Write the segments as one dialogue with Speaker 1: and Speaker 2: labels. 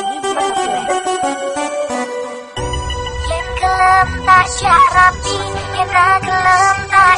Speaker 1: lagi
Speaker 2: di masa
Speaker 1: kuliah. Yang gelem tak syarat, yang gelap tak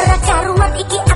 Speaker 1: Ora karuan iki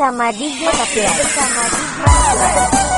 Speaker 2: Bersama DJ Kapila.
Speaker 1: Bersama DJ
Speaker 2: Kapila.